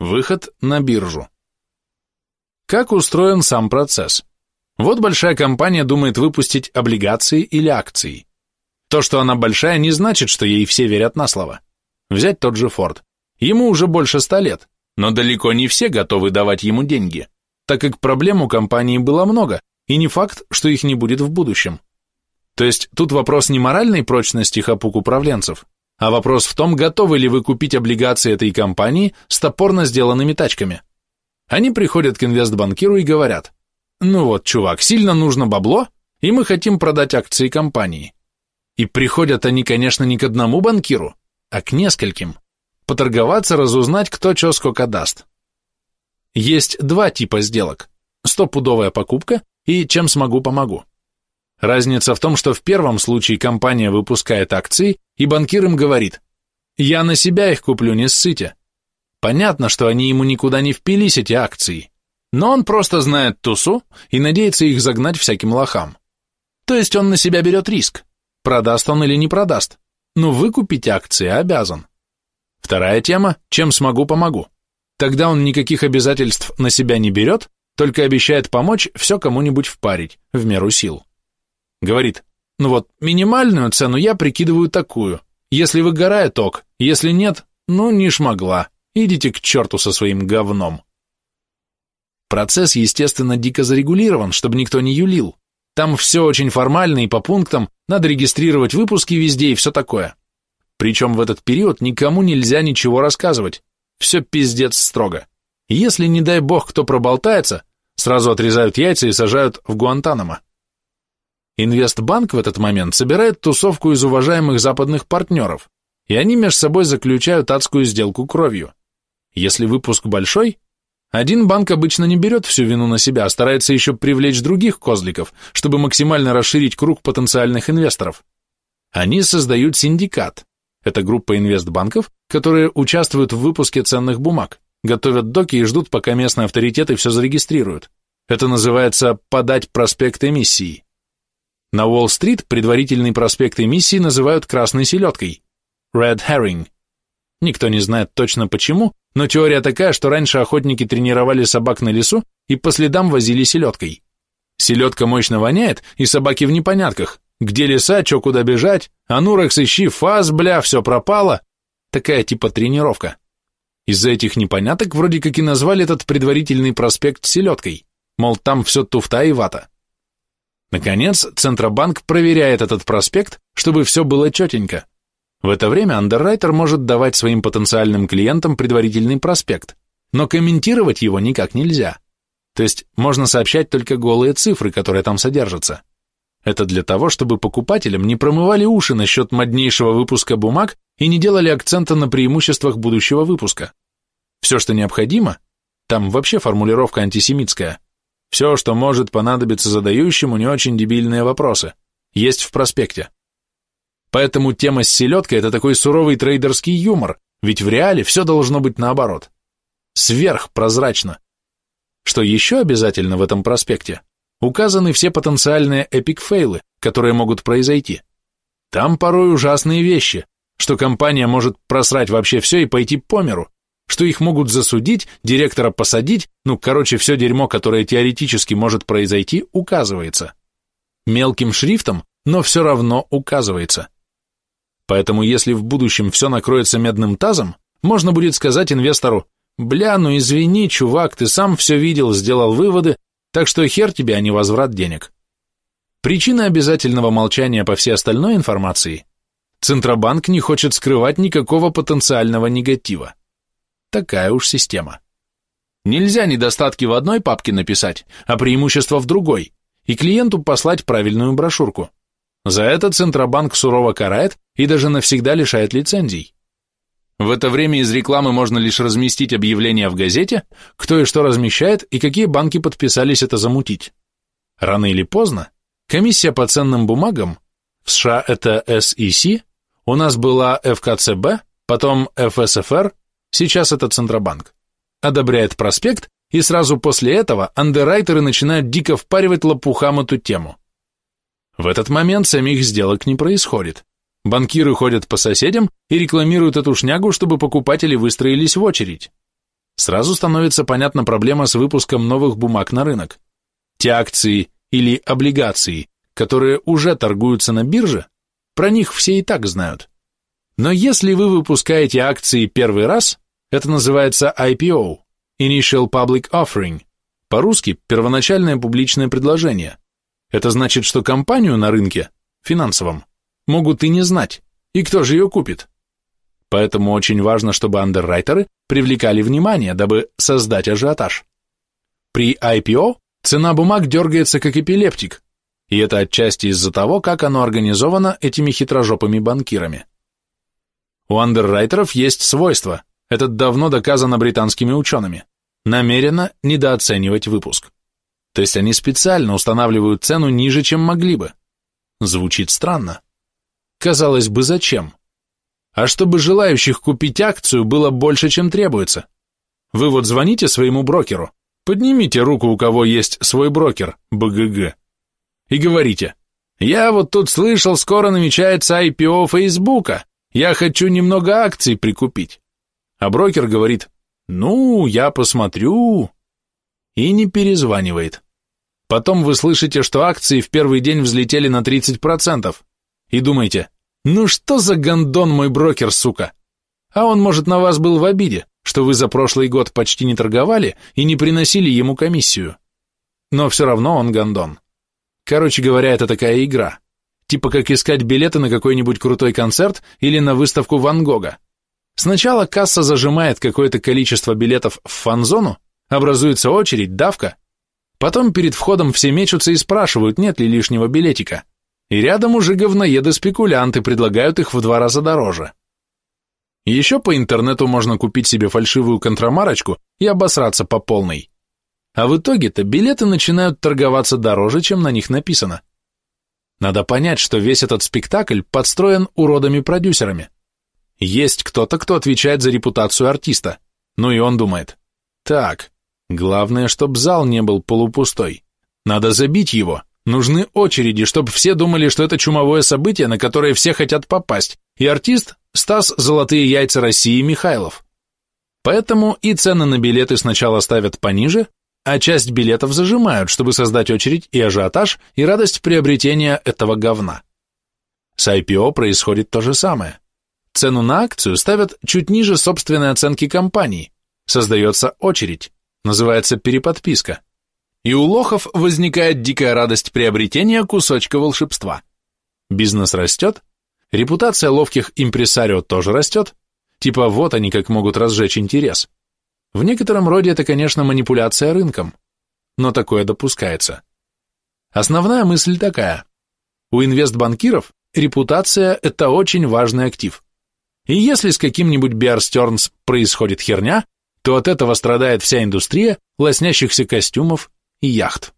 Выход на биржу. Как устроен сам процесс? Вот большая компания думает выпустить облигации или акции. То, что она большая, не значит, что ей все верят на слово. Взять тот же Форд. Ему уже больше ста лет, но далеко не все готовы давать ему деньги, так как проблем у компании было много, и не факт, что их не будет в будущем. То есть тут вопрос не моральной прочности хапук управленцев, а вопрос в том, готовы ли вы купить облигации этой компании с топорно сделанными тачками. Они приходят к инвестбанкиру и говорят, ну вот, чувак, сильно нужно бабло, и мы хотим продать акции компании. И приходят они, конечно, не к одному банкиру, а к нескольким. Поторговаться, разузнать, кто что сколько даст. Есть два типа сделок. Стопудовая покупка и чем смогу, помогу. Разница в том, что в первом случае компания выпускает акции, и банкир им говорит, «Я на себя их куплю, не ссыте». Понятно, что они ему никуда не впились, эти акции, но он просто знает тусу и надеется их загнать всяким лохам. То есть он на себя берет риск, продаст он или не продаст, но выкупить акции обязан. Вторая тема – чем смогу, помогу. Тогда он никаких обязательств на себя не берет, только обещает помочь все кому-нибудь впарить, в меру сил. Говорит, ну вот, минимальную цену я прикидываю такую. Если выгорает ок, если нет, ну не шмогла. Идите к черту со своим говном. Процесс, естественно, дико зарегулирован, чтобы никто не юлил. Там все очень формально и по пунктам, надо регистрировать выпуски везде и все такое. Причем в этот период никому нельзя ничего рассказывать. Все пиздец строго. Если, не дай бог, кто проболтается, сразу отрезают яйца и сажают в Гуантанамо. Инвестбанк в этот момент собирает тусовку из уважаемых западных партнеров, и они между собой заключают адскую сделку кровью. Если выпуск большой, один банк обычно не берет всю вину на себя, а старается еще привлечь других козликов, чтобы максимально расширить круг потенциальных инвесторов. Они создают синдикат. Это группа инвестбанков, которые участвуют в выпуске ценных бумаг, готовят доки и ждут, пока местные авторитеты все зарегистрируют. Это называется «подать проспект эмиссии». На Уолл-стрит предварительный проспект эмиссии называют красной селедкой – red herring. Никто не знает точно почему, но теория такая, что раньше охотники тренировали собак на лесу и по следам возили селедкой. Селедка мощно воняет, и собаки в непонятках. Где леса, чё куда бежать, а ну, Рекс, ищи, фаз, бля, все пропало. Такая типа тренировка. Из-за этих непоняток вроде как и назвали этот предварительный проспект селедкой, мол, там все туфта и вата. Наконец, Центробанк проверяет этот проспект, чтобы все было четенько. В это время андеррайтер может давать своим потенциальным клиентам предварительный проспект, но комментировать его никак нельзя. То есть можно сообщать только голые цифры, которые там содержатся. Это для того, чтобы покупателям не промывали уши насчет моднейшего выпуска бумаг и не делали акцента на преимуществах будущего выпуска. Все, что необходимо, там вообще формулировка антисемитская – все, что может понадобиться задающему не очень дебильные вопросы, есть в проспекте. Поэтому тема с селедкой – это такой суровый трейдерский юмор, ведь в реале все должно быть наоборот. Сверхпрозрачно. Что еще обязательно в этом проспекте? Указаны все потенциальные epic fail ы, которые могут произойти. Там порой ужасные вещи, что компания может просрать вообще все и пойти по миру, что их могут засудить, директора посадить, ну, короче, все дерьмо, которое теоретически может произойти, указывается. Мелким шрифтом, но все равно указывается. Поэтому если в будущем все накроется медным тазом, можно будет сказать инвестору, «Бля, ну извини, чувак, ты сам все видел, сделал выводы, так что хер тебе, а не возврат денег». Причина обязательного молчания по всей остальной информации – Центробанк не хочет скрывать никакого потенциального негатива. Такая уж система. Нельзя недостатки в одной папке написать, а преимущества в другой, и клиенту послать правильную брошюрку. За это Центробанк сурово карает и даже навсегда лишает лицензий. В это время из рекламы можно лишь разместить объявление в газете, кто и что размещает и какие банки подписались это замутить. Рано или поздно комиссия по ценным бумагам, в США это SEC, у нас была ФКЦБ, потом ФСФР, сейчас это Центробанк, одобряет проспект, и сразу после этого андеррайтеры начинают дико впаривать лопухам эту тему. В этот момент самих сделок не происходит. Банкиры ходят по соседям и рекламируют эту шнягу, чтобы покупатели выстроились в очередь. сразу становится понятна проблема с выпуском новых бумаг на рынок. Те акции или облигации, которые уже торгуются на бирже, про них все и так знают. Но если вы выпускаете акции первый раз, это называется IPO, Initial Public Offering, по-русски первоначальное публичное предложение. Это значит, что компанию на рынке, финансовом, могут и не знать, и кто же ее купит. Поэтому очень важно, чтобы андеррайтеры привлекали внимание, дабы создать ажиотаж. При IPO цена бумаг дергается как эпилептик, и это отчасти из-за того, как оно организовано этими хитрожопыми банкирами. У андеррайтеров есть свойство, это давно доказано британскими учеными, намеренно недооценивать выпуск. То есть они специально устанавливают цену ниже, чем могли бы. Звучит странно. Казалось бы, зачем? А чтобы желающих купить акцию было больше, чем требуется. Вы вот звоните своему брокеру, поднимите руку, у кого есть свой брокер, БГГ, и говорите, я вот тут слышал, скоро намечается IPO Фейсбука, я хочу немного акций прикупить. А брокер говорит, ну, я посмотрю. И не перезванивает. Потом вы слышите, что акции в первый день взлетели на 30%. И думаете, ну что за гондон мой брокер, сука? А он, может, на вас был в обиде, что вы за прошлый год почти не торговали и не приносили ему комиссию. Но все равно он гондон. Короче говоря, это такая игра. Типа как искать билеты на какой-нибудь крутой концерт или на выставку Ван Гога. Сначала касса зажимает какое-то количество билетов в фан-зону, образуется очередь, давка. Потом перед входом все мечутся и спрашивают, нет ли лишнего билетика. И рядом уже говноеды-спекулянты предлагают их в два раза дороже. Еще по интернету можно купить себе фальшивую контрамарочку и обосраться по полной. А в итоге-то билеты начинают торговаться дороже, чем на них написано. Надо понять, что весь этот спектакль подстроен уродами-продюсерами. Есть кто-то, кто отвечает за репутацию артиста. Ну и он думает, так, главное, чтобы зал не был полупустой. Надо забить его. Нужны очереди, чтобы все думали, что это чумовое событие, на которое все хотят попасть. И артист – Стас «Золотые яйца России» Михайлов. Поэтому и цены на билеты сначала ставят пониже, а часть билетов зажимают, чтобы создать очередь и ажиотаж, и радость приобретения этого говна. С IPO происходит то же самое. Цену на акцию ставят чуть ниже собственной оценки компании, создается очередь, называется переподписка. И у лохов возникает дикая радость приобретения кусочка волшебства. Бизнес растет, репутация ловких импресарио тоже растет, типа вот они как могут разжечь интерес. В некотором роде это, конечно, манипуляция рынком, но такое допускается. Основная мысль такая. У инвестбанкиров репутация – это очень важный актив. И если с каким-нибудь Bear происходит херня, то от этого страдает вся индустрия лоснящихся костюмов и яхт.